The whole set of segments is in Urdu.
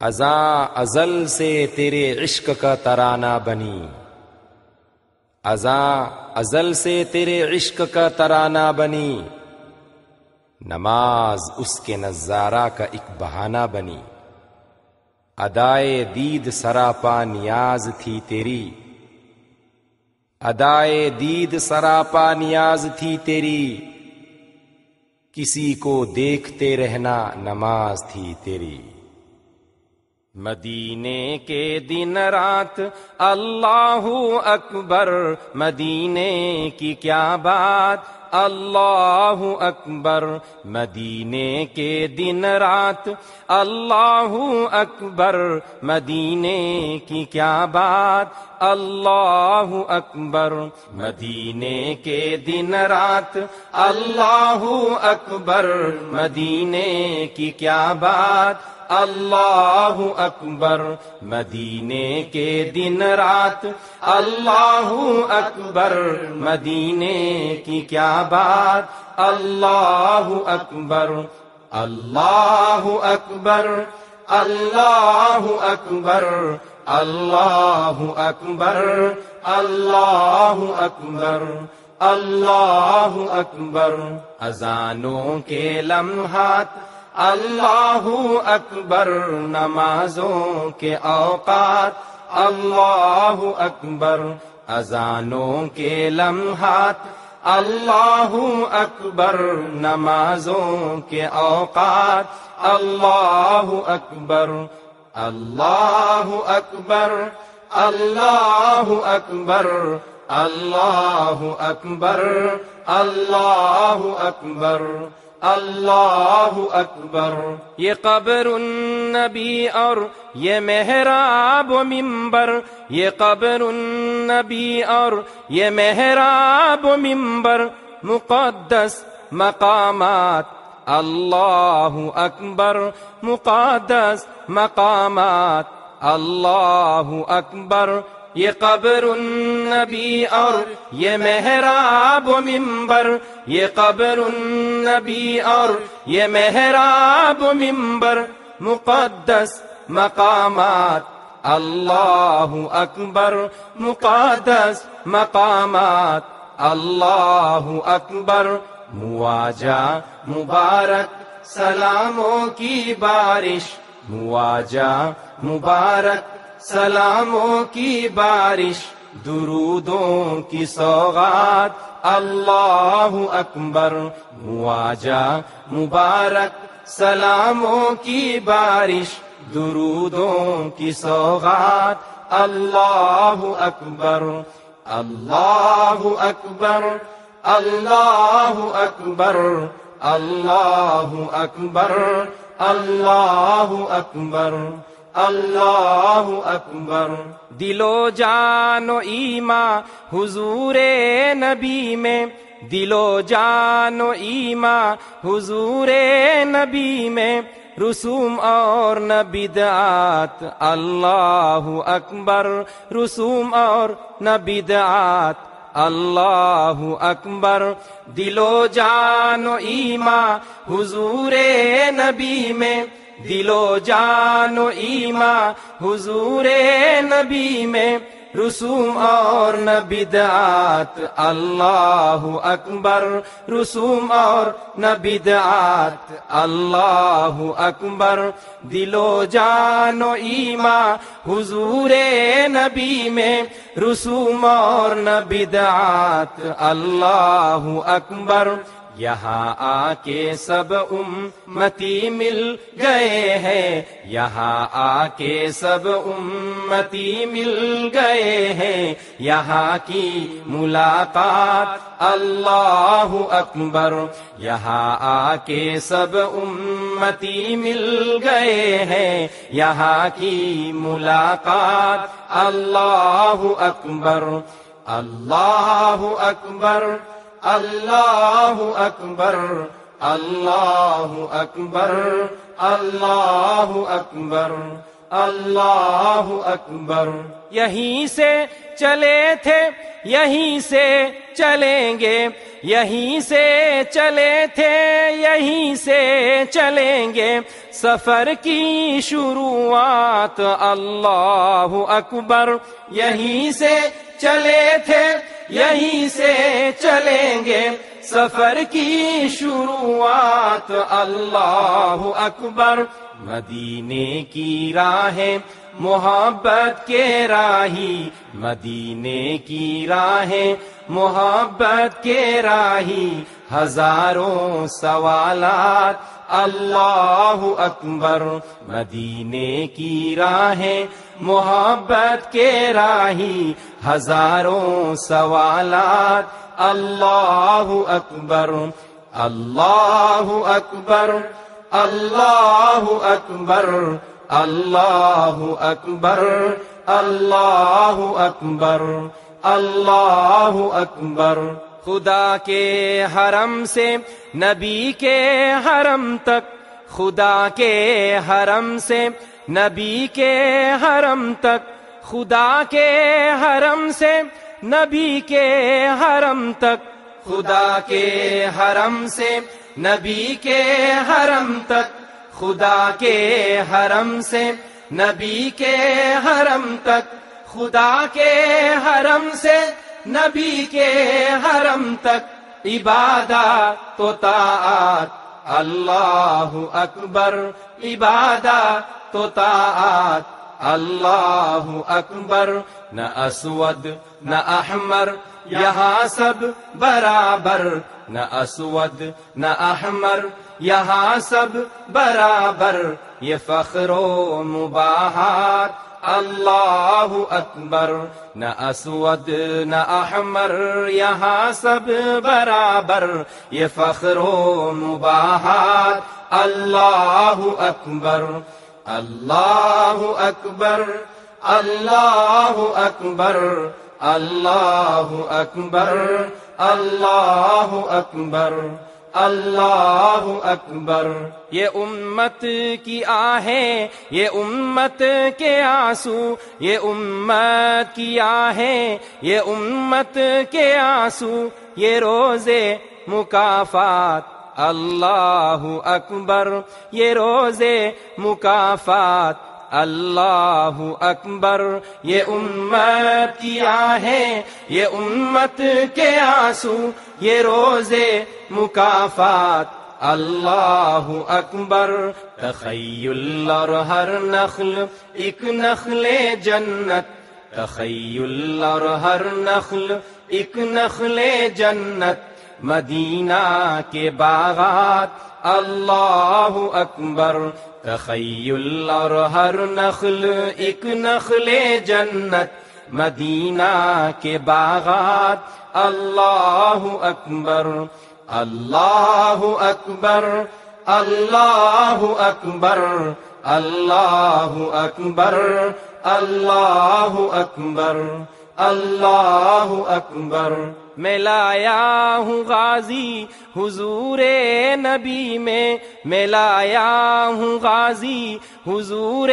ازاں ازل سے تیرے عشق کا ترانہ بنی۔ ازاں ازل سے تیرے عشق کا ترانہ بنی۔ نماز اس کے نظارہ کا ایک بہانہ بنی۔ ادائے دید سراپا نیاز تھی تیری۔ ادائے دید سراپا نیاز تھی تیری۔ کسی کو دیکھتے رہنا نماز تھی تیری۔ مدینے کے دن رات اللہ اکبر مدینے کی کیا بات؟ اللہ اکبر، مدینے کے دن رات، اللہ اکبر، مدینے کی کیا بات؟ اللہ اکبر، مدینے کے دن رات، اللہ اکبر، مدینے کی کیا بات؟ اللہ اکبر، مدینے کے دن رات اللہ اکبر مدینے کی کیا بات؟ اللہ اکبر اللہ اکبر اللہ اکبر اللہ اکبر اللہ اکبر اللہ اکبر۔ اذانوں کے لمحات، اللہ اکبر۔ نمازوں کے اوقات اللہ اکبر، اذانوں کے لمحات۔ اللہ اکبر، نمازوں کے اوقات۔ اللہ اکبر اللہ اکبر اللہ اکبر اللہ اکبر۔ اللہ اکبر اللہ اکبر۔ یہ قبر النبی اور یہ محراب و ممبر یہ قبر النبی اور یہ محراب و ممبر مقدس مقامات، اللہ اکبر۔ مقدس مقامات، اللہ اکبر۔ یہ قبر النبی اور یہ محراب و ممبر یہ قبر النبی اور یہ محراب و ممبر مقدس مقامات، اللہ اکبر۔ مقدس مقامات، اللہ اکبر۔ مواجہ مبارک، سلاموں کی بارش۔ مواجہ مبارک سلاموں کی بارش، درودوں کی سوغات، اللہ اکبر، مواجہ مبارک، سلاموں کی بارش، درودوں کی سوغات، اللہ اکبر اللہ اکبر اللہ اکبر اللہ اکبر اللہ اکبر۔ اللہ اکبر دلو جان و ایما حضور نبی میں. دلو جان و ایما حضور نبی میں. رسوم اور نبیدات اللہ اکبر رسوم اور نبیدات اللہ اکبر دلو جان و ایما حضور نبی میں. دلو جان و ایما، حضور نبی میں، رسوم اور نبیدات اللہ اکبر، رسوم اور نبیدات اللہ اکبر، دلو جان و ایما، حضور نبی میں، رسوم اور نبیدات اللہ اکبر۔ یہاں آ کے سب امتی مل گئے ہیں۔ یہاں آ کے سب امتی مل گئے ہیں۔ یہاں کی ملاقات اللہ اکبر۔ یہاں آ کے سب امتی مل گئے ہیں۔ یہاں کی ملاقات اللہ اکبر۔ اللہ اکبر۔ اللہ اکبر اللہ اکبر اللہ اکبر اللہ اکبر یہیں سے چلے تھے یہیں سے چلیں گے یہیں سے چلے تھے یہیں سے چلیں گے۔ سفر کی شروعات اللہ اکبر یہیں سے چلے تھے یہیں سے چلیں گے۔ سفر کی شروعات اللہ اکبر۔ مدینے کی راہیں محبت کے راہی۔ مدینے کی راہیں محبت کے راہی۔ ہزاروں سوالات اللہ اکبر۔ مدینے کی راہیں محبت کے راہی ہزاروں سوالات۔ اللہ اکبر اللہ اکبر اللہ اکبر اللہ اکبر اللہ اکبر اللہ اکبر۔ خدا کے حرم سے، نبی کے حرم تک۔ خدا کے حرم سے نبی کے حرم تک، خدا کے حرم سے نبی کے حرم تک، خدا کے حرم سے نبی کے حرم تک، خدا کے حرم سے نبی کے حرم تک، خدا کے حرم سے نبی کے حرم تک، عبادت تو طاعت اللہ اکبر عبادت تو طاعت اللہ اکبر نہ اسود نہ احمر یہاں سب برابر نہ اسود نہ احمر یہاں سب برابر یہ فخر و مباحات اللہ اکبر نہ اسود نہ احمر یہاں سب برابر یہ فخر و مباحات اللہ اکبر اللہ اکبر اللہ اکبر اللہ اکبر اللہ اکبر اللہ اکبر۔ یہ امت کی آہیں، یہ امت کے آنسو، یہ امت کی آہیں، یہ امت کے آنسو، یہ روزے مکافات۔ اللہ اکبر، یہ روزے مکافات۔ اللہ اکبر یہ امت کی آہیں یہ امت کے آنسو یہ روزے مکافات اللہ اکبر تخیل اور ہر نخل ایک نخل جنت تخیل اور ہر نخل ایک نخل جنت مدینہ کے باغات۔ اللہ اکبر۔ تخیل اور ہر نخل ایک نخل جنت۔ مدینہ کے باغات۔ اللہ اکبر۔ اللہ اکبر۔ اللہ اکبر۔ اللہ اکبر۔ اللہ اکبر۔ اللہ اکبر۔ میں لایا ہوں غازی حضور نبی میں میں لایا ہوں غازی حضور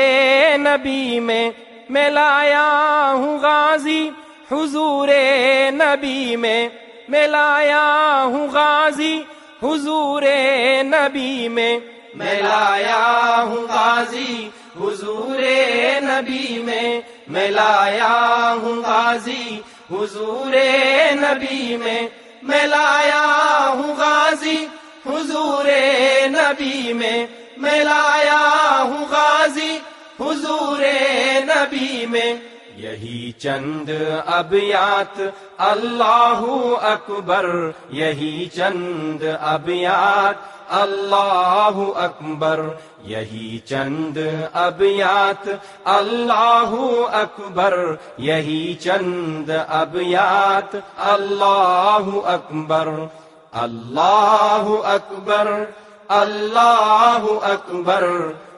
نبی میں میں لایا ہوں غازی حضور نبی میں میں لایا ہوں غازی حضور نبی میں میں لایا ہوں غازی حضور نبی میں میں لایا ہوں غازی حضور نبی میں میں لایا ہوں غازی۔ حضور نبی میں میں لایا ہوں غازی۔ حضور نبی میں یہی چند ابیات اللہ اکبر، یہی چند ابیات اللہ اکبر، یہی چند ابیات اللہ اکبر، یہی چند ابیات اللہ اکبر۔ اللہ اکبر اللہ اکبر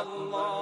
اللہ